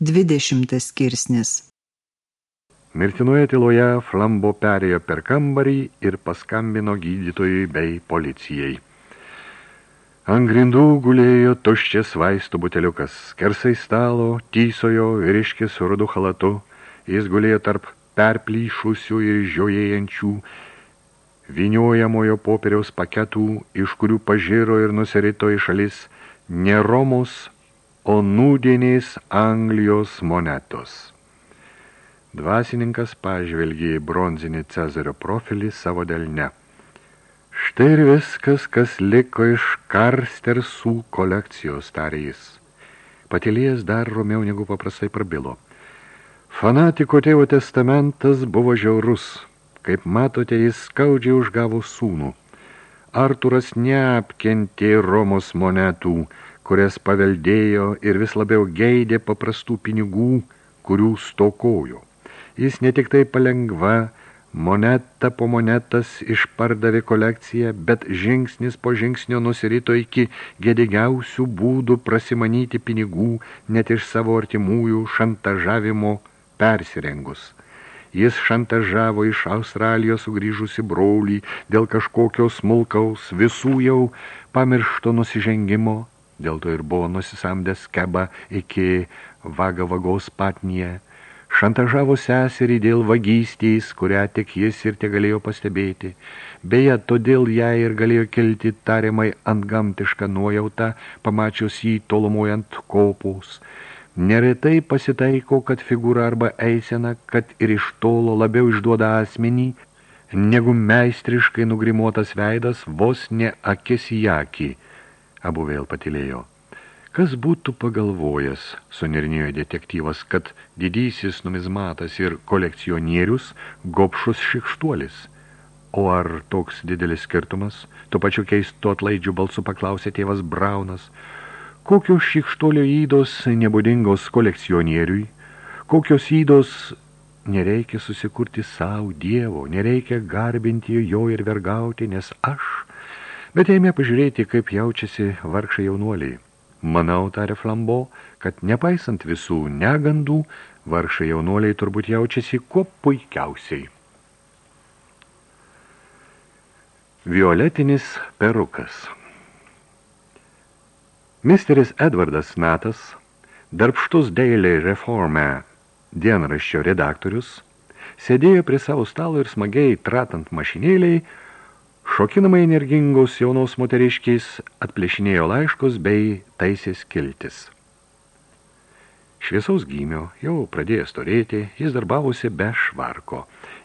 Dvidešimtas skirsnis Mirtinoje tyloje Flambo perėjo per kambarį ir paskambino gydytojui bei policijai. Ant grindų gulėjo tuščias vaistų buteliukas. Kersai stalo, tysojo vyriškis su rudu halatu. Jis gulėjo tarp perplyšusių ir žiojėjančių viniojamojo popieriaus paketų, iš kurių pažiro ir nusirito į šalis ne Romos, o nūdienės Anglijos monetos. Dvasininkas pažvelgė į bronzinį Cezario profilį savo delne. Štai ir viskas, kas liko iš karstersų kolekcijos, tarė jis. Patilėjęs dar romiau negu paprastai prabilo. Fanatiko tėvo testamentas buvo žiaurus. Kaip matote, jis skaudžiai užgavo sūnų. Arturas neapkentė Romos monetų, kurias paveldėjo ir vis labiau geidė paprastų pinigų, kurių stokojo. Jis ne tik tai palengva, moneta po monetas išpardavė kolekciją, bet žingsnis po žingsnio nusirito iki gėdėgiausių būdų prasimanyti pinigų, net iš savo artimųjų šantažavimo persirengus. Jis šantažavo iš Australijos sugrįžusi braulį dėl kažkokio smulkaus visų jau pamiršto nusižengimo, dėl to ir buvo nusisamdęs keba iki vagavagos patnyje, šantažavo seserį dėl vagystės, kurią tik jis ir te galėjo pastebėti. Beje, todėl ją ir galėjo kelti tariamai antgamtišką nuojautą, pamačius jį tolumojant kopus. Neretai pasitaiko, kad figūra arba eisena, kad ir iš tolo labiau išduoda asmenį, negu meistriškai nugrimuotas veidas vos ne akis į akį. Abu vėl patilėjo. Kas būtų pagalvojęs, sunirnėjo detektyvas, kad didysis numizmatas ir kolekcionierius gopšus šikštuolis. O ar toks didelis skirtumas? Tuo pačiu keistu atlaidžių balsu paklausė tėvas Braunas. Kokios šikštuolio įdos nebūdingos kolekcionieriui? Kokios įdos nereikia susikurti savo dievo, nereikia garbinti jo ir vergauti, nes aš. Bet ėmė pažiūrėti, kaip jaučiasi vargšai jaunuoliai. Manau, tarė Flambo, kad nepaisant visų negandų, varšai jaunuoliai turbūt jaučiasi kuo puikiausiai. Violetinis perukas Misteris Edvardas Natas, darbštus Daily Reforme dienraščio redaktorius, sėdėjo prie savo stalo ir smagiai tratant mašinėliai, Šokinamai energingos jaunos moteriškiais atplėšinėjo laiškus bei taisė skiltis. Šviesaus gymio jau pradėjo storėti, jis darbavosi be švarko.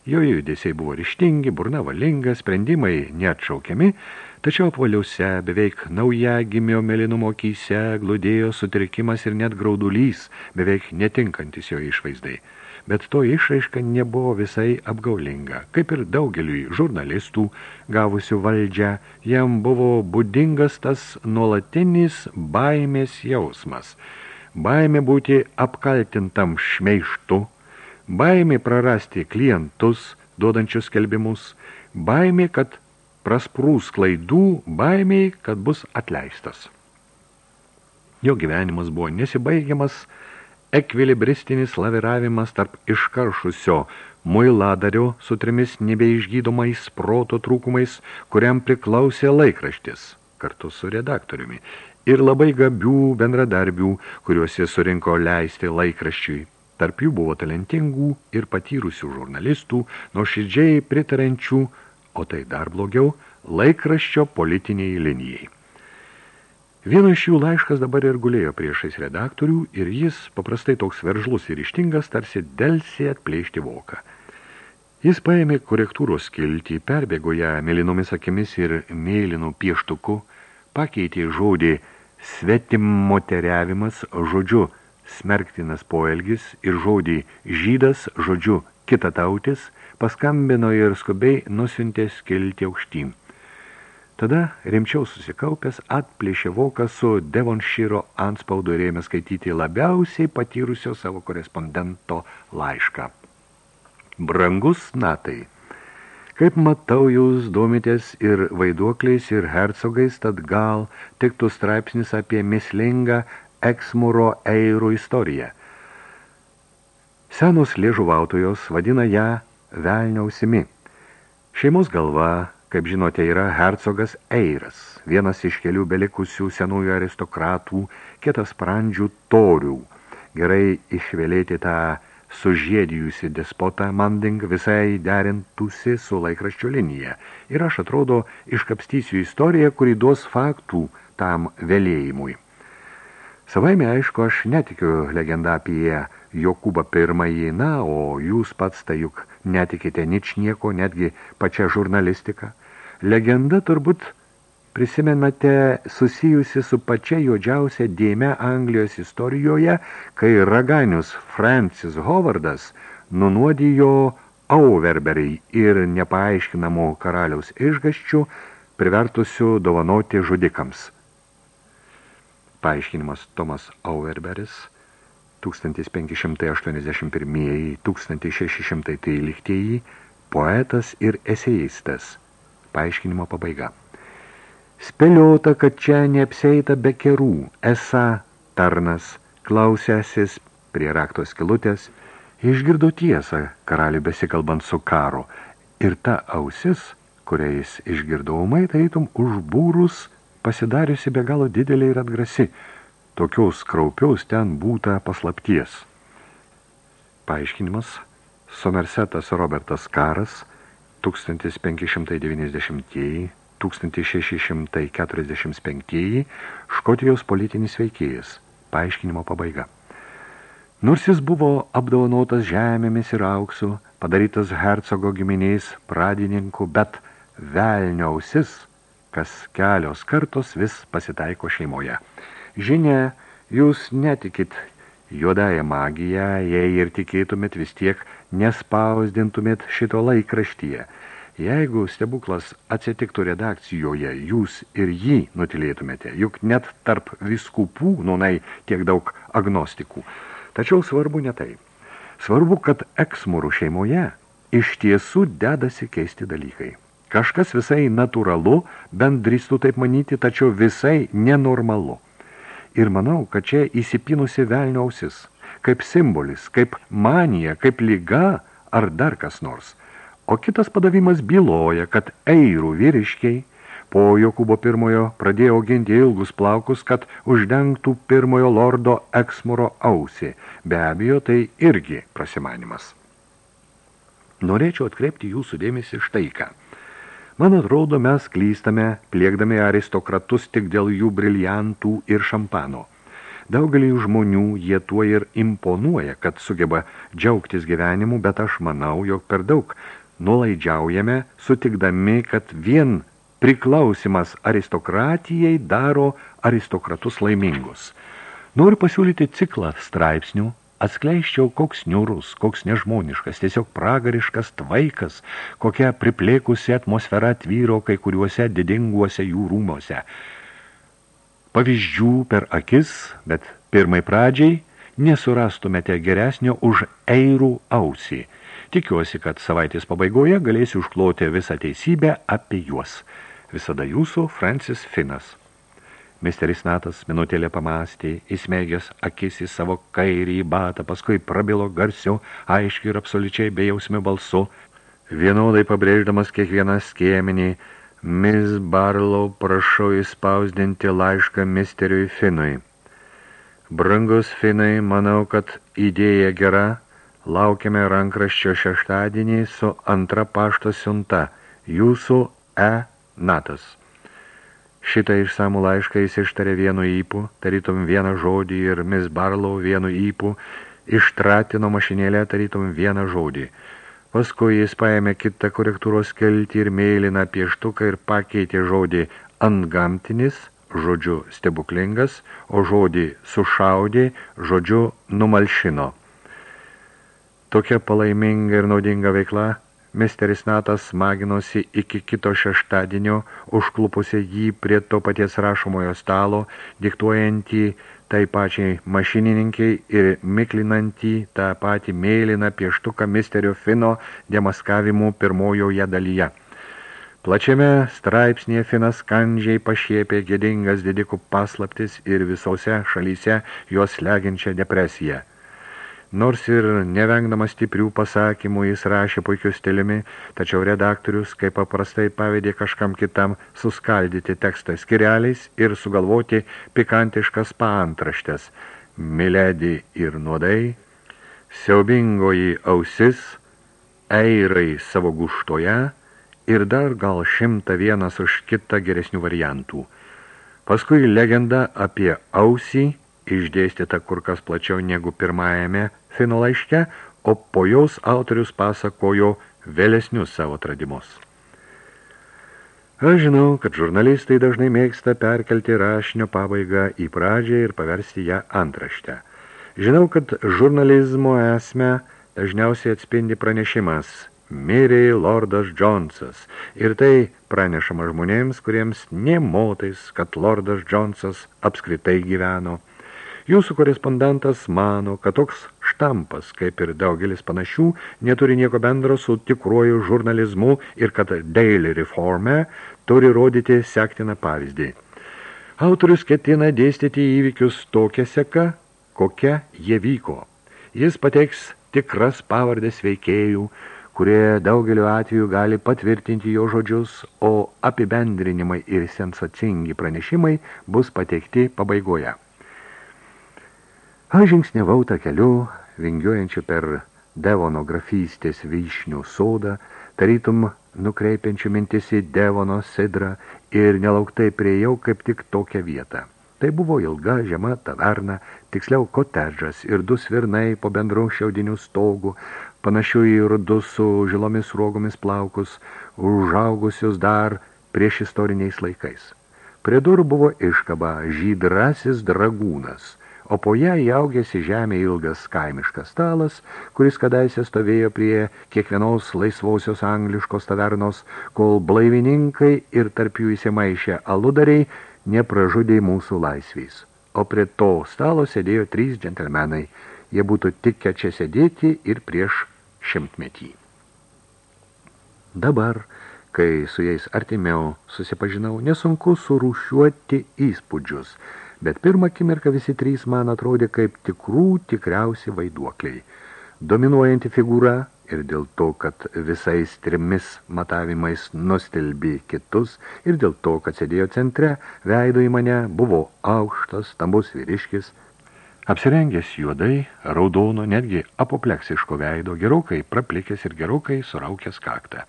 Jo judesiai buvo ryštingi, burna valinga, sprendimai neatšaukiami, tačiau apvaliuose beveik nauja gimio melinumo kyse glūdėjo sutrikimas ir net graudulys, beveik netinkantis jo išvaizdai bet to išraiška nebuvo visai apgaulinga. Kaip ir daugeliui žurnalistų gavusių valdžią, jam buvo būdingas tas nuolatinis baimės jausmas. Baimė būti apkaltintam šmeištu, baimė prarasti klientus, duodančius skelbimus, baimė, kad prasprūs klaidų, baimė, kad bus atleistas. Jo gyvenimas buvo nesibaigiamas, ekvilibristinis laviravimas tarp iškaršusio muiladario su trimis nebeišgydomais proto trūkumais, kuriam priklausė laikraštis, kartu su redaktoriumi, ir labai gabių bendradarbių, kuriuos jis surinko leisti laikraščiui. Tarp jų buvo talentingų ir patyrusių žurnalistų, nuoširdžiai pritarančių, o tai dar blogiau, laikraščio politiniai linijai. Vieno iš jų laiškas dabar ir gulėjo priešais redaktorių ir jis, paprastai toks veržlus ir ištingas, tarsi delsė atplėšti voką. Jis paėmė korektūros skiltį, perbėgo ją mėlynomis akimis ir mėlynų pieštuku, pakeitė žodį svetimoteriavimas žodžiu smerktinas poelgis ir žodį žydas žodžiu kitatautis, paskambino ir skubiai nusintė skiltį aukštyn. Tada rimčiau susikaupęs atplėšė voką su Devonšyro antspaudu ir ėmė skaityti labiausiai patyrusio savo korespondento laišką. Brangus natai, kaip matau jūs domitės ir vaiduokliais ir hercogais, tad gal tiktų straipsnis apie mislingą Eksmuro eirų istoriją. Senos liežuvautojos vadina ją velniausimi. Šeimos galva, kaip žinote, yra hercogas Eiras, vienas iš kelių belikusių senųjų aristokratų, kietas sprandžių torių. Gerai išvėlėti tą sužiedijusi despotą Manding visai derintųsi su laikraščio linija. Ir aš atrodo iškapstysiu istoriją, kuri duos faktų tam vėlėjimui. Savaime aišku, aš netikiu legendą apie Jokūbą pirmąjį, na, o jūs pats tai juk netikite nič nieko, netgi pačią žurnalistiką. Legenda turbūt prisimenate susijusi su pačia juodžiausia dėme Anglijos istorijoje, kai raganius Francis Howardas nunuodijo Auverberį ir nepaaiškinamo karaliaus išgaščių privertusių dovanoti žudikams. Paaiškinimas Tomas Auerberis 1581-1613 poetas ir eseistas. Paaiškinimo pabaiga. Spėliota, kad čia neapseita be kerų, esą tarnas, klausęsis prie raktos kilutės, išgirdo tiesą karalių besikalbant su karo, ir ta ausis, kuriais išgirdo umai, tarytum užbūrus pasidariusi be galo didelė ir atgrasi. Tokiaus kraupiaus ten būta paslapties. Paaiškinimas Somersetas Robertas Karas 1590-1645 Škotijos politinis veikėjas. Paaiškinimo pabaiga. Nors jis buvo apdovanotas žemėmis ir auksu, padarytas hercogo giminiais pradininku, bet velniausis – kas kelios kartos vis pasitaiko šeimoje. Žinia, jūs netikit juodąją magiją, jei ir tikėtumėt vis tiek nespausdintumėt šito laikraštyje. Jeigu stebuklas atsitiktų redakcijoje, jūs ir jį nutilėtumėte, juk net tarp viskupų nunai tiek daug agnostikų. Tačiau svarbu ne tai. Svarbu, kad eksmurų šeimoje iš tiesų dedasi keisti dalykai. Kažkas visai natūralu, bent drįstų taip manyti, tačiau visai nenormalu. Ir manau, kad čia įsipinusi velnio ausis, kaip simbolis, kaip manija, kaip lyga ar dar kas nors. O kitas padavimas byloja, kad eirų vyriškiai po Jokūbo pirmojo pradėjo auginti ilgus plaukus, kad uždengtų pirmojo lordo eksmuro ausį. Be abejo, tai irgi prasimanimas. Norėčiau atkreipti jūsų dėmesį štai ką – Man atrodo, mes klystame, pliekdami aristokratus tik dėl jų briliantų ir šampano. Daugelį žmonių jie tuo ir imponuoja, kad sugeba džiaugtis gyvenimu, bet aš manau, jog per daug nulaidžiaujame, sutikdami, kad vien priklausimas aristokratijai daro aristokratus laimingus. Noriu pasiūlyti ciklą straipsnių atskleiščiau, koks niurus, koks nežmoniškas, tiesiog pragariškas tvaikas, kokia priplėkusi atmosfera tvyro kai kuriuose didinguose jų rūmose. Pavyzdžių per akis, bet pirmai pradžiai nesurastumėte geresnio už eirų ausį. Tikiuosi, kad savaitės pabaigoje galėsiu užkloti visą teisybę apie juos. Visada jūsų Francis Finas. Misteris Natas minutėlė pamastė, įsmeigęs akis į savo kairį batą, paskui prabilo garsiau, aiškiai ir absoliučiai bejausmiu balsu, vienodai pabrėždamas kiekvieną skėminį, Miss Barlow prašau įspausdinti laišką misteriui Finui. Brangus Finai, manau, kad idėja gera, laukiame rankraščio šeštadienį su antra pašto siunta, jūsų E. Natas. Šitą išsamų laišką jis ištarė vienu įpų, tarytum vieną žodį ir Miss Barlow vienu įpų, ištratino mašinėlę tarytum vieną žodį. Paskui jis paėmė kitą korektūros keltį ir mėlyną pieštuką ir pakeitė žodį antgamtinis, žodžiu stebuklingas, o žodį sušaudė, žodžiu numalšino. Tokia palaiminga ir naudinga veikla Misteris Natas smaginosi iki kito šeštadienio, užklupusi jį prie to paties rašomojo stalo, diktuojantį tai pačiai mašinininkiai ir miklinantį tą patį mėlyną pieštuką misterio Fino demaskavimų pirmojoje dalyje. Plačiame straipsnėje Finas kandžiai pašiepė gėdingas didikų paslaptis ir visose šalyse jos legiančią depresiją. Nors ir nevengdamas stiprių pasakymų jis rašė puikiu stiliumi, tačiau redaktorius, kaip paprastai pavedė kažkam kitam, suskaldyti tekstą skireliais ir sugalvoti pikantiškas paantraštės. Miledi ir nuodai, siaubingoji ausis, eirai savo guštoje ir dar gal šimta vienas už kitą geresnių variantų. Paskui legenda apie ausį išdėstyta kur kas plačiau negu pirmajame Fino laiške, o po jaus autorius pasakojo vėlesnius savo atradimus. Aš žinau, kad žurnalistai dažnai mėgsta perkelti rašinio pabaigą į pradžią ir paversti ją antraštę. Žinau, kad žurnalizmo esmę dažniausiai atspindi pranešimas mirė Lordas Džonsas ir tai pranešama žmonėms, kuriems nemotais, kad Lordas Džonsas apskritai gyveno – Jūsų korespondentas mano, kad toks štampas, kaip ir daugelis panašių, neturi nieko bendro su tikruoju žurnalizmu ir kad Daily Reforme turi rodyti sektiną pavyzdį. Autorius ketina dėstyti įvykius tokią seką, kokia jie vyko. Jis pateiks tikras pavardės veikėjų, kurie daugeliu atveju gali patvirtinti jo žodžius, o apibendrinimai ir sensacingi pranešimai bus pateikti pabaigoje. Aš žingsniavau tą keliu, vingiuojančiu per Devono grafystės vyšnių sodą, tarytum nukreipiančių mintis į Devono sidrą ir nelauktai prieėjau kaip tik tokią vietą. Tai buvo ilga žema taverna, tiksliau kotedžas ir du svirnai po bendrų šiaudinių stogų, panašių į rudus su žilomis ruogomis plaukus, užaugusius dar prieš istoriniais laikais. Prie durų buvo iškaba žydrasis dragūnas – o po ją įaugęs į žemę ilgas kaimiškas stalas, kuris kadaise stovėjo prie kiekvienos laisvausios angliškos tavernos, kol blaivininkai ir tarp jų įsimaišę aludariai nepražudė mūsų laisvės. O prie to stalo sėdėjo trys džentelmenai. Jie būtų tikę čia sėdėti ir prieš šimtmetį. Dabar, kai su jais artimiau susipažinau, nesunku surūšiuoti įspūdžius – bet pirmą akimirką visi trys man atrodė kaip tikrų tikriausi vaiduokliai. Dominuojanti figūra ir dėl to, kad visais trimis matavimais nustelbė kitus ir dėl to, kad sėdėjo centre, veido į mane buvo aukštas, stambus vyriškis, apsirengęs juodai, raudono, netgi apopleksiško veido, gerokai praplikęs ir gerokai suraukęs kaktą.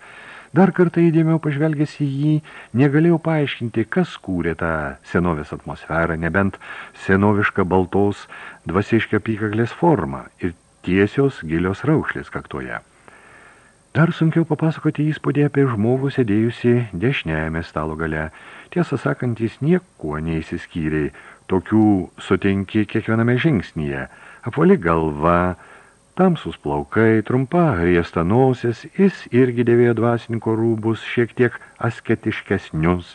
Dar kartą įdėmiau pažvelgęs į jį, negalėjau paaiškinti, kas kūrė tą senovės atmosferą, nebent senovišką baltos dvasišką pykaklės formą ir tiesios gilios raukšlės kaktoje. Dar sunkiau papasakoti įspūdį apie žmogų sėdėjusi dešiniajame stalo gale. Tiesą sakant, jis niekuo neįsiskyrė, tokių sutinki kiekviename žingsnyje. Apvali galva, Tamsus plaukai, trumpa riesta nosis, jis irgi dėvėjo dvasininko rūbus, šiek tiek asketiškesnius.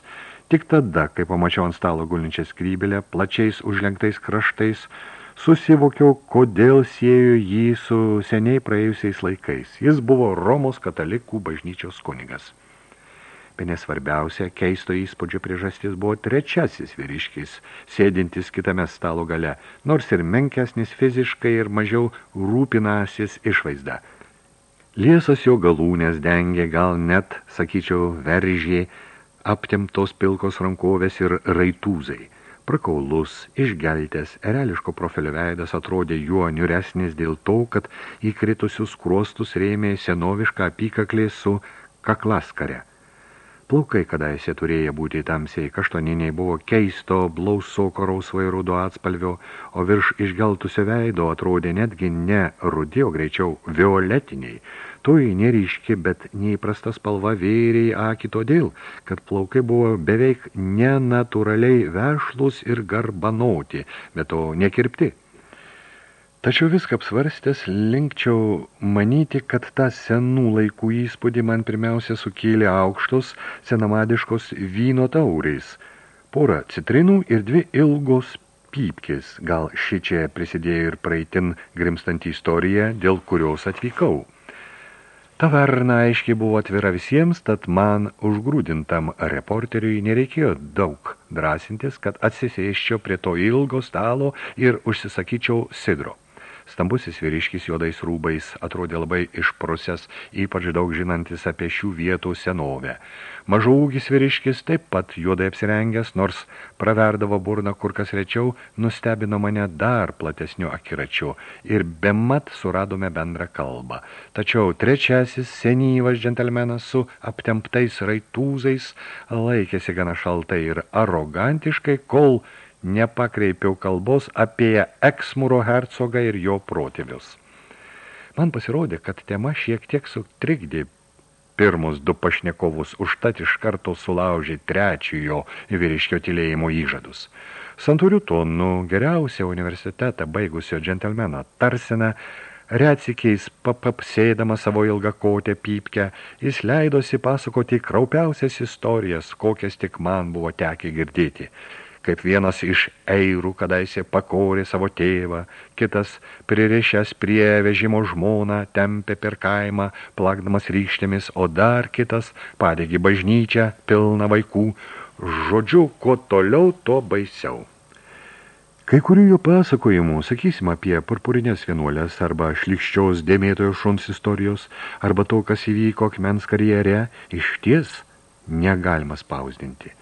Tik tada, kai pamačiau ant stalo gulinčią skrybelę, plačiais užlenktais kraštais, susivokiau, kodėl sieju jį su seniai praėjusiais laikais. Jis buvo Romos katalikų bažnyčios kunigas. Bene svarbiausia, keisto įspūdžio priežastis buvo trečiasis vyriškis, sėdintis kitame stalo gale, nors ir menkesnis fiziškai ir mažiau rūpinasis išvaizda. Liesas jo galūnės dengė gal net, sakyčiau, veržiai, aptemtos pilkos rankovės ir raitūzai. Prakaulus, išgeltės, ereliško profilio veidas atrodė juo niuresnis dėl to, kad įkritusius kruostus rėmė senovišką apykaklį su kaklaskare – Plaukai kadaise turėjo būti tamsiai, kaštoniniai buvo keisto, blauso koraus vairudo atspalvio, o virš išgeltusio veido atrodė netgi ne rudi, o greičiau violetiniai. Toj neryški, bet neįprasta spalva vėriai akį todėl, kad plaukai buvo beveik nenatūraliai vešlus ir garbanoti, bet to nekirpti. Tačiau viską apsvarstęs, linkčiau manyti, kad tą senų laikų įspūdį man pirmiausia sukėlė aukštos, senamadiškos vyno tauriais, porą citrinų ir dvi ilgos pypkės. Gal ši čia prisidėjo ir praeitin grimstantį istoriją, dėl kurios atvykau. Taverna aiškiai buvo atvira visiems, tad man užgrūdintam reporteriui nereikėjo daug drąsintis, kad atsisėščiau prie to ilgo stalo ir užsisakyčiau sidro. Stambusis vyriškis juodais rūbais atrodė labai išprusęs, ypač daug žinantis apie šių vietų senovę. Mažaūgis vyriškis taip pat juodai apsirengęs, nors praverdavo burną kur kas rečiau, nustebino mane dar platesniu akiračiu ir bemat suradome bendrą kalbą. Tačiau trečiasis senyvas džentelmenas su aptemptais raitūzais laikėsi gana šaltai ir arogantiškai, kol nepakreipiau kalbos apie Eksmuro hercogą ir jo protėvius. Man pasirodė, kad tema šiek tiek sutrikdė pirmus du pašnekovus, užtat iš karto sulaužė trečiojo vyriškio tylėjimo įžadus. Santūrių tonų geriausią universitetą baigusio džentelmeno tarsina, Retsikiais papapsėdama savo ilgą kotę pypkę, jis leidosi pasakoti kraupiausias istorijas, kokias tik man buvo tekę girdėti kaip vienas iš eirų kadaise pakorė savo tėvą, kitas pririšęs prie vežimo žmoną tempė per kaimą, plakdamas rykštėmis, o dar kitas padėgi bažnyčią pilną vaikų, žodžiu, kuo toliau, to baisiau. Kai kurių jų pasakojimų, sakysim, apie purpurinės vienuolės arba šlikščios dėmėtojo šuns istorijos, arba to, kas įvyko akmens karjere, iš ties negalima spausdinti –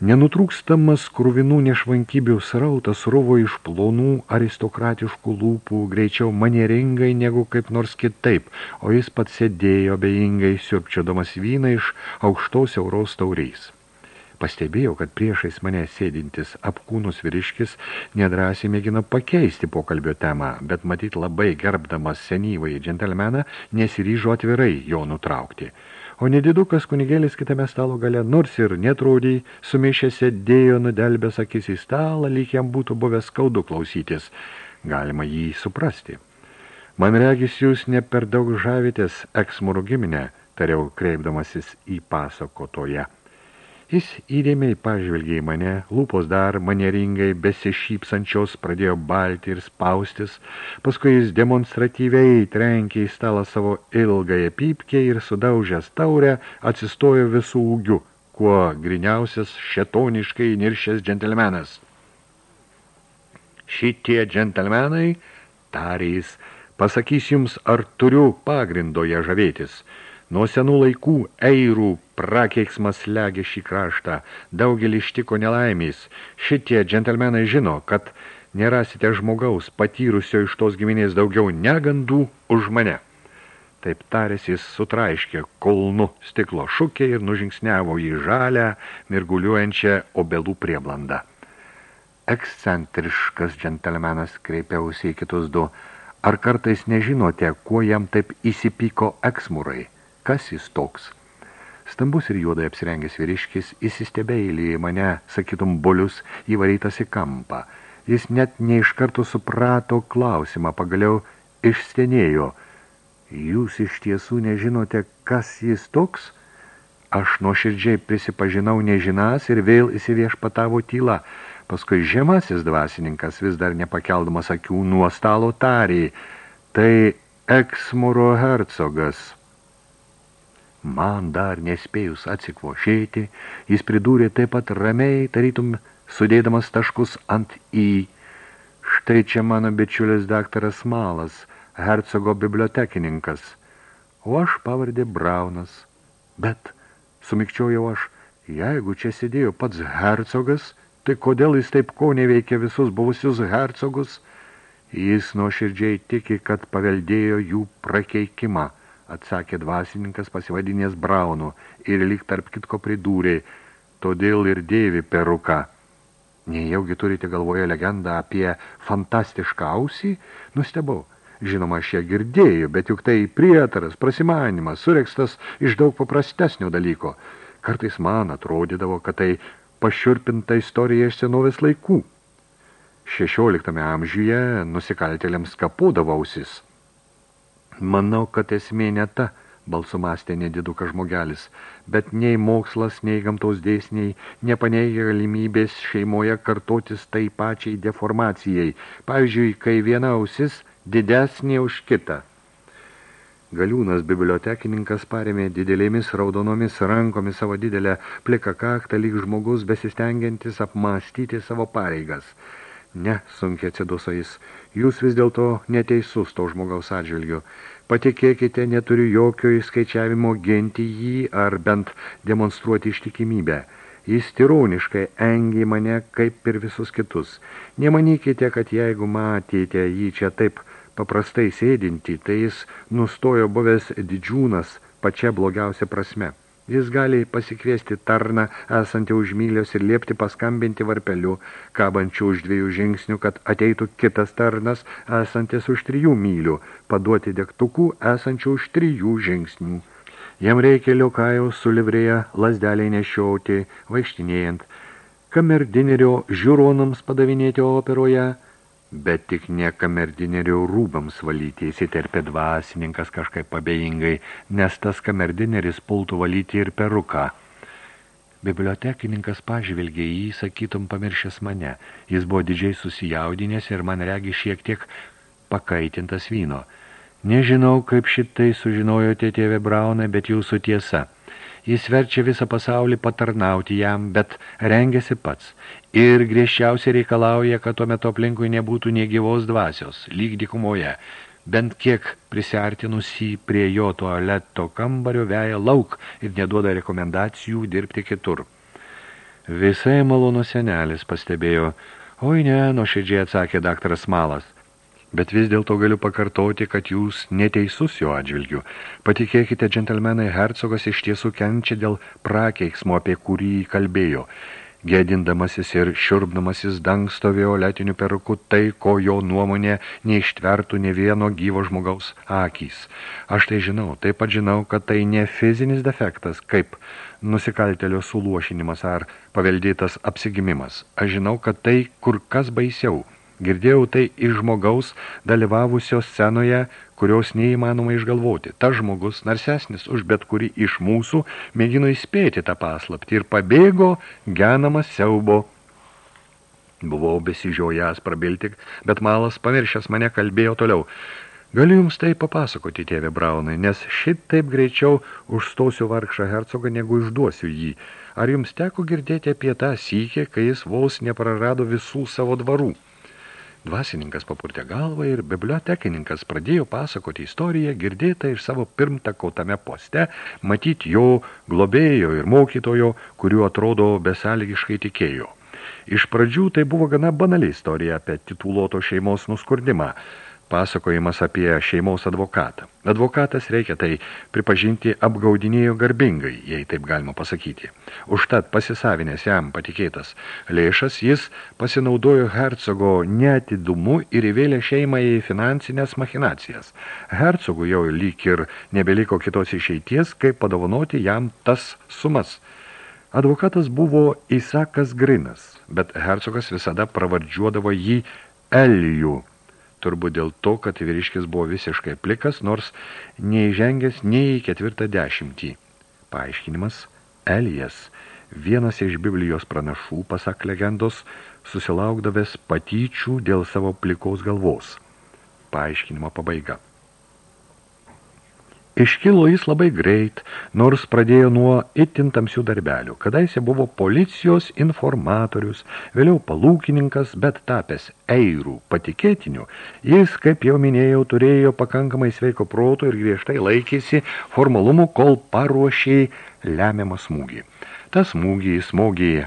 Nenutrūkstamas kruvinų nešvankybių srautas ruvo iš plonų aristokratiškų lūpų greičiau manieringai negu kaip nors kitaip, o jis pats sėdėjo bejingai siurpčiodamas vyną iš aukštos euros tauriais. Pastebėjau, kad priešais mane sėdintis apkūnus vyriškis nedrasiai mėgino pakeisti pokalbio temą, bet matyt labai gerbdamas senyvai džentelmeną nesiryžo atvirai jo nutraukti – o nedidukas kunigėlis kitame stalo gale, nors ir netrodį, sumišę sėdėjo nudelbęs akis į stalą, lyg jam būtų buvęs skaudu klausytis. Galima jį suprasti. Man regis jūs ne per daug žavitės eksmurų giminę, tariau kreipdamasis į pasakotoje. Jis įdėmiai pažvelgė į mane, lūpos dar manieringai besišypsančios pradėjo balti ir spaustis, paskui jis demonstratyviai trenkė į stalą savo ilgąją pypkę ir sudaužęs taurę atsistojo visų ūgių, kuo griniausias šetoniškai niršęs džentelmenas. Šitie džentelmenai, tarė jis, pasakys jums, ar turiu pagrindoje žavėtis – Nuo senų laikų eirų prakeiksmas legia šį kraštą, daugelį ištiko nelaimės. Šitie džentelmenai žino, kad nerasite žmogaus patyrusio iš tos giminės daugiau negandų už mane. Taip tarės jis sutraiškė kulnu stiklo šukė ir nužingsniavo į žalę, mirguliuojančią obelų prieblandą. Ekscentriškas džentelmenas kreipiausi į kitus du. Ar kartais nežinote, kuo jam taip įsipyko eksmurai? Kas jis toks? Stambus ir juodai apsirengęs vyriškis įsistebėlį į mane, sakytum, bulius įvarytas į kampą. Jis net neiš karto suprato klausimą, pagaliau išstenėjo. Jūs iš tiesų nežinote, kas jis toks? Aš nuoširdžiai prisipažinau nežinas ir vėl įsiviešpatavo tyla. Paskui žemasis dvasininkas vis dar nepakeldamas akių nuo stalo tarė. Tai Eksmuro hercogas. Man dar nespėjus atsikvošėti, jis pridūrė taip pat ramiai, tarytum sudėdamas taškus ant į. Štai čia mano bičiulis daktaras Malas, hercogo bibliotekininkas, o aš pavardė Braunas. Bet, sumikčiojau aš, jeigu čia sėdėjo pats hercogas, tai kodėl jis taip ko neveikia visus buvusius hercogus? Jis nuoširdžiai tiki, kad paveldėjo jų prakeikimą – atsakė dvasininkas pasivadinės Braunu ir lyg tarp kitko pridūrė, todėl ir dėvi peruką. Nejaugi turite galvoje legendą apie fantastišką ausį? Nustebau. Žinoma, aš ją girdėjau, bet juk tai prietaras, prasimanimas, surekstas iš daug paprastesnio dalyko. Kartais man atrodydavo, kad tai pašiurpinta istorija iš senovės laikų. Šešioliktame amžiuje nusikaltėliams kapūdavo ausis – Manau, kad esmė ne ta, balsu mąstė nedidukas žmogelis, bet nei mokslas, nei gamtos dėsniai nepaneigia galimybės šeimoje kartotis tai pačiai deformacijai, pavyzdžiui, kai viena ausis didesnė už kitą. Galiūnas bibliotekininkas parėmė didelėmis raudonomis rankomis savo didelę pliką kaktą lyg žmogus besistengiantis apmastyti savo pareigas – Ne, sunkiai atsiduso jis, jūs vis dėlto neteisus to žmogaus atžvilgiu. Patikėkite, neturiu jokio įskaičiavimo ginti jį ar bent demonstruoti ištikimybę. Jis tironiškai engi mane kaip ir visus kitus. Nemanykite, kad jeigu matėte jį čia taip paprastai sėdinti, tai jis nustojo buvęs didžiūnas pačia blogiausia prasme. Jis gali pasikviesti tarną esantį už mylios ir liepti paskambinti varpeliu, kabančių už dviejų žingsnių, kad ateitų kitas tarnas esantis už trijų mylių, paduoti degtukų esančių už trijų žingsnių. Jam reikia liokajaus su livrėje lasdeliai nešiauti, vaikštinėjant, kamerdinerio žiūronams padavinėti operoje – Bet tik ne kamerdinerių rūbams valyti, įsiterpė dvasininkas kažkaip pabėjingai, nes tas kamerdineris pultų valyti ir peruką. Bibliotekininkas pažvelgė į jį, sakytum, pamiršęs mane. Jis buvo didžiai susijaudinęs ir man regi šiek tiek pakaitintas vyno. Nežinau, kaip šitai sužinojote, tėvė Braunai, bet jūsų tiesa – Jis verčia visą pasaulį patarnauti jam, bet rengiasi pats. Ir griežčiausiai reikalauja, kad tuo metu aplinkui nebūtų nie gyvos dvasios, lyg dikumoje. Bent kiek prisiartinusi prie jo tualeto kambario veja lauk ir neduoda rekomendacijų dirbti kitur. Visai malonu senelis pastebėjo, oi ne, nuoširdžiai atsakė daktaras Malas – Bet vis dėlto galiu pakartoti, kad jūs neteisus jo atžvilgiu. Patikėkite, džentelmenai, hercogas iš tiesų kenčia dėl prakeiksmo, apie kurį kalbėjo. Gėdindamasis ir šiurbdamasis dangsto violetiniu peruku tai, ko jo nuomonė neištvertų ne vieno gyvo žmogaus akys. Aš tai žinau, taip pat žinau, kad tai ne fizinis defektas, kaip nusikaltelio suluošinimas ar paveldėtas apsigimimas. Aš žinau, kad tai kur kas baisiau – Girdėjau tai iš žmogaus dalyvavusio scenoje, kurios neįmanoma išgalvoti. Ta žmogus, narsesnis už bet kurį iš mūsų, mėgino įspėti tą paslaptį ir pabėgo genamas siaubo. Buvau besižiojas prabilti, bet malas pamiršęs mane kalbėjo toliau. Galiu jums tai papasakoti, tėvė Braunai, nes šitaip greičiau užstosiu vargšą hercogą, negu išduosiu jį. Ar jums teko girdėti apie tą sykį, kai jis vos neprarado visų savo dvarų? Dvasininkas papurtė galvą ir bibliotekininkas pradėjo pasakoti istoriją, girdėtą iš savo pirmtako tame poste, matyti jo globėjo ir mokytojo, kuriuo atrodo besąlygiškai tikėjo. Iš pradžių tai buvo gana banali istorija apie tituloto šeimos nuskurdimą – pasakojimas apie šeimos advokatą. Advokatas reikia tai pripažinti apgaudinėjo garbingai, jei taip galima pasakyti. Užtat pasisavinęs jam patikėtas lėšas, jis pasinaudojo hercogo neatidumu ir įvėlė šeimą į finansinės machinacijas. Hercogų jau lyg ir nebeliko kitos išeities, kaip padovanoti jam tas sumas. Advokatas buvo Isakas Grinas, bet hercogas visada pravardžiuodavo jį Elijų, turbūt dėl to, kad vyriškis buvo visiškai plikas, nors neįžengęs nei į ketvirtą dešimtį. Paaiškinimas – Elijas, vienas iš Biblijos pranašų, pasak legendos, susilaukdavęs patyčių dėl savo plikos galvos. Paaiškinimo pabaiga – Iškilo jis labai greit, nors pradėjo nuo itin tamsių darbelių. Kadaise buvo policijos informatorius, vėliau palūkininkas, bet tapęs eirų patikėtiniu, jis, kaip jau minėjau, turėjo pakankamai sveiko proto ir griežtai laikėsi formalumų, kol paruošiai lemiamą smūgį. Tas smūgį smogė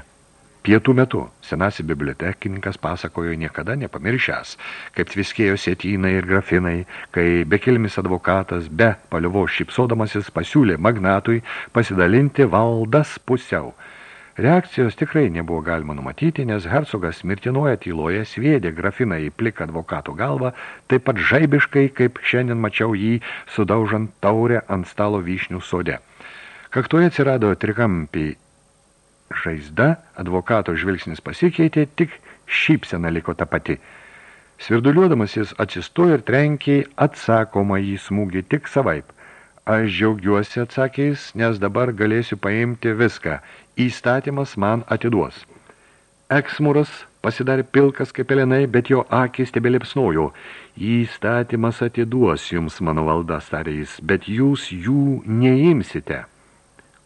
Pietų metu senasi bibliotekininkas pasakojo niekada nepamiršęs, kaip tviskėjo sėtynai ir grafinai, kai bekilmis advokatas be paliuvo šipsodamasis pasiūlė magnatui pasidalinti valdas pusiau. Reakcijos tikrai nebuvo galima numatyti, nes hercogas mirtinoje tyloje sviedė grafiną į pliką advokato galvą, taip pat žaibiškai, kaip šiandien mačiau jį sudaužant taurę ant stalo vyšnių sode. Kaktoje atsirado trikampiai žaizda, advokato žvilgsnis pasikeitė, tik šypsena liko ta pati. Svirduliuodamas jis atsistojo ir trenkiai atsakoma į smūgį tik savaip. Aš džiaugiuosi atsakėjais, nes dabar galėsiu paimti viską. Įstatymas man atiduos. Eksmuras pasidarė pilkas kaip pelenai, bet jo akis tebelipsnojo. Įstatymas atiduos jums, mano valdas, tarė jis, bet jūs jų neimsite.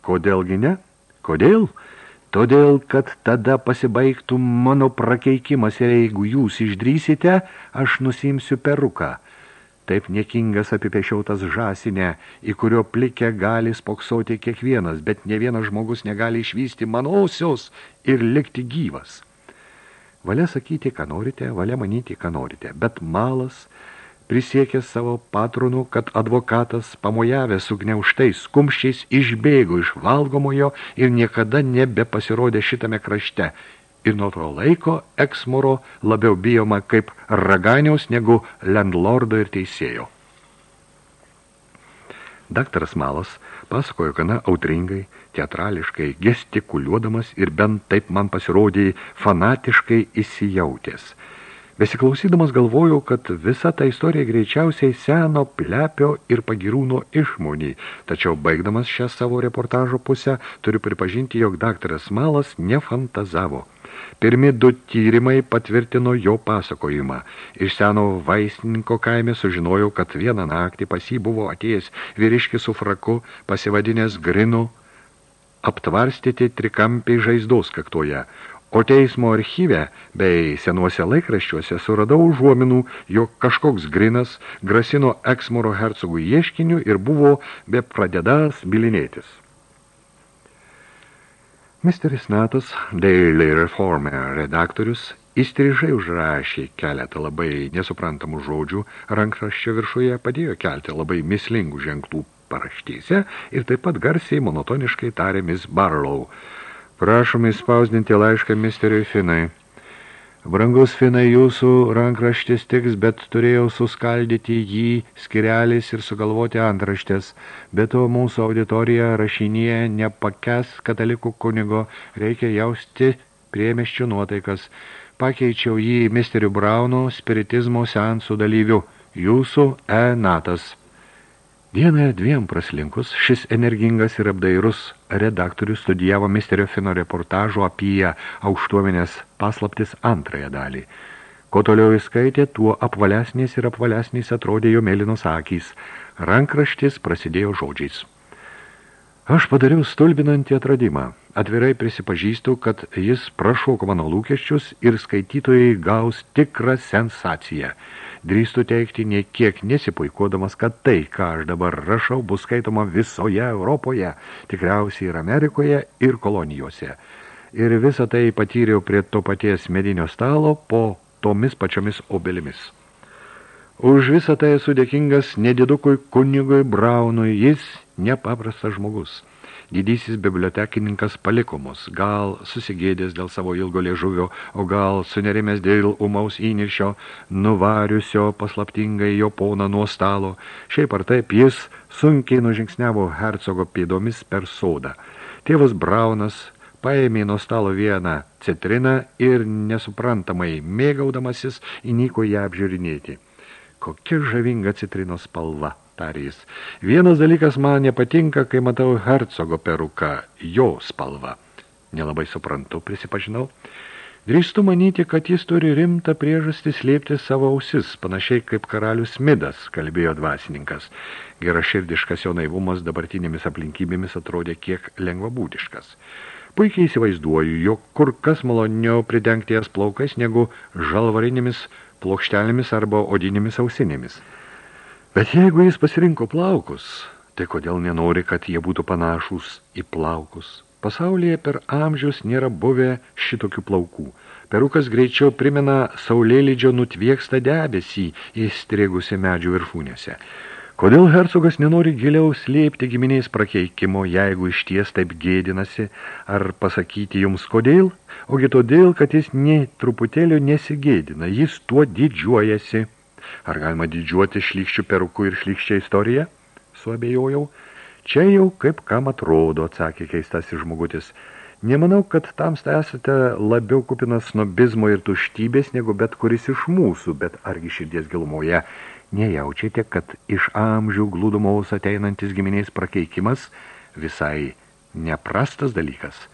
Kodėlgi ne? Kodėl? Todėl, kad tada pasibaigtų mano prakeikimas ir jeigu jūs išdrysite, aš nusimsiu peruką. Taip niekingas apipešiautas žasinę, į kurio plikę gali spoksoti kiekvienas, bet ne vienas žmogus negali išvysti manosios ir likti gyvas. Valia sakyti, ką norite, valia manyti, ką norite, bet malas – prisiekė savo patronų, kad advokatas pamojavęs sugniauštais kumščiais išbėgo iš valgomojo ir niekada nebepasirodė šitame krašte. Ir nuo to laiko eksmoro labiau bijoma kaip raganiaus negu landlordo ir teisėjo. Daktaras Malas pasakojo gana audringai, teatrališkai, gestikuliuodamas ir bent taip man pasirodė fanatiškai įsijautės – Besiklausydamas galvojau, kad visa ta istorija greičiausiai seno plepio ir pagirūno išmonį, tačiau baigdamas šią savo reportažo pusę turiu pripažinti, jog daktaras Malas nefantazavo. Pirmi du tyrimai patvirtino jo pasakojimą. Iš seno vaistininko kaime sužinojau, kad vieną naktį pas jį buvo atėjęs vyriškis su fraku, pasivadinęs grinu, aptvarstyti trikampiai žaizdos kaktoje, O teismo archyve bei senuose laikraščiuose suradau užuominų, jog kažkoks grinas grasino Eksmoro hercogų ieškiniu ir buvo be pradedas bilinėtis. Misteris Natas, Daily Reformer redaktorius, įstrižai užrašė keletą labai nesuprantamų žodžių, rankraščio viršuje padėjo kelti labai mislingų ženklų paraštėse ir taip pat garsiai monotoniškai tarė Miss Barlow – Prašome įspausdinti laišką misteriui Finai. Brangus Finai, jūsų rankraštis tiks, bet turėjau suskaldyti jį skireliais ir sugalvoti antraštės. Be to mūsų auditorija rašinėje nepakes katalikų kunigo, reikia jausti priemeščių nuotaikas. Pakeičiau jį misterių Brauno spiritizmo seansų dalyvių. Jūsų E. Natas. Dieną ir dviem praslinkus šis energingas ir apdairus redaktorius studijavo misterio Fino reportažo apie aukštuomenės paslaptis antrąją dalį. Ko toliau įskaitė, tuo apvalesnės ir apvalesnės atrodė jo mėlynos akys. Rankraštis prasidėjo žodžiais. Aš padariau stulbinantį atradimą. Atvirai prisipažįstu, kad jis prašoko mano lūkesčius ir skaitytojai gaus tikrą sensaciją – drįstu teikti nie kiek nesipuikuodamas, kad tai, ką aš dabar rašau, bus skaitoma visoje Europoje, tikriausiai ir Amerikoje, ir kolonijose. Ir visą tai patyriau prie to paties medinio stalo po tomis pačiomis obelimis. Už visą tai esu dėkingas nedidukui kunigui Braunui, jis nepaprastas žmogus. Didysis bibliotekininkas paliko mus, gal susigėdės dėl savo ilgo liežuvio, o gal sunerimės dėl umaus įniršio, nuvariusio paslaptingai jo poną nuo stalo. Šiaip ar taip jis sunkiai nužingsniavo hercogo pėdomis per sodą. Tėvas Braunas paėmė nuo stalo vieną citriną ir nesuprantamai mėgaudamasis įnyko ją apžiūrinėti. Kokia žavinga citrinos spalva! Tarė jis. Vienas dalykas man nepatinka, kai matau hercogo peruką, jo spalvą. Nelabai suprantu, prisipažinau. Drįstu manyti, kad jis turi rimtą priežastį slėpti savo ausis, panašiai kaip karalius Midas, kalbėjo dvasininkas. Geraširdiškas jo naivumas dabartinėmis aplinkybėmis atrodė kiek lengvabūdiškas. Puikiai įsivaizduoju, jog kur kas maloniau pridengti jas plaukais negu žalvarinėmis plokštelėmis arba odinėmis ausinėmis. Bet jeigu jis pasirinko plaukus, tai kodėl nenori, kad jie būtų panašus į plaukus? Pasaulyje per amžius nėra buvę šitokių plaukų. Perukas greičiau primena saulėlydžio nutviekstą debesį įstrigusi medžių viršūnėse. Kodėl hercogas nenori giliau slėpti giminiais prakeikimo, jeigu iš ties taip gėdinasi, ar pasakyti jums kodėl? Ogi todėl, kad jis nei truputėlio nesigėdina, jis tuo didžiuojasi. Ar galima didžiuoti šlykščių perukų ir šlykščią istoriją? Suabejojau. Čia jau kaip kam atrodo, atsakė keistasis žmogutis. Nemanau, kad tamsta esate labiau kupinas snobizmo ir tuštybės negu bet kuris iš mūsų, bet argi širdies gilumoje nejaučiate, kad iš amžių glūdumaus ateinantis giminiais prakeikimas visai neprastas dalykas?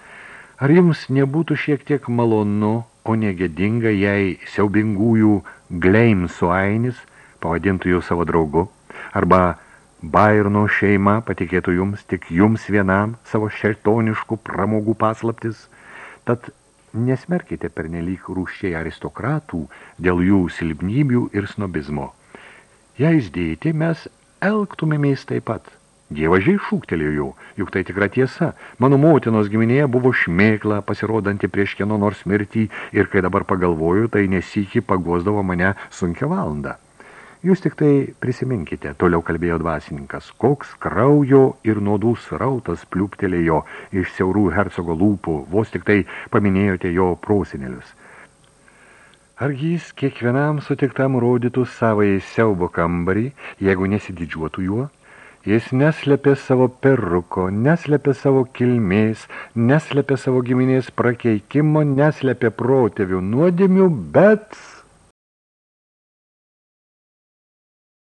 Ar jums nebūtų šiek tiek malonu, o negėdinga, jei siaubingųjų Gleimso ainis pavadintų jau savo draugu, arba Bairno šeima patikėtų jums tik jums vienam savo šertoniškų pramogų paslaptis – Tad nesmerkite pernelyg rūščiai aristokratų dėl jų silpnybių ir snobizmo. Jei įsdėti, mes elgtumėmės taip pat. Dievažiai šūktelėjo, juk tai tikra tiesa. Mano motinos giminėje buvo šmėkla, pasirodanti prieš kieno nors mirtį, ir kai dabar pagalvoju, tai nesikį pagosdavo mane sunkia valanda. Jūs tik tai prisiminkite, toliau kalbėjo dvasininkas, koks kraujo ir nuodų srautas pliūptelėjo iš siaurų hercogo lūpų, vos tik tai paminėjote jo prosinelius. Argi jis kiekvienam sutiktam rodytų savai siaubo kambarį, jeigu nesididžiuotų juo? Jis neslėpė savo peruko, neslėpė savo kilmės, neslėpė savo giminės prakeikimo, neslėpė protėvių nuodėmių, bet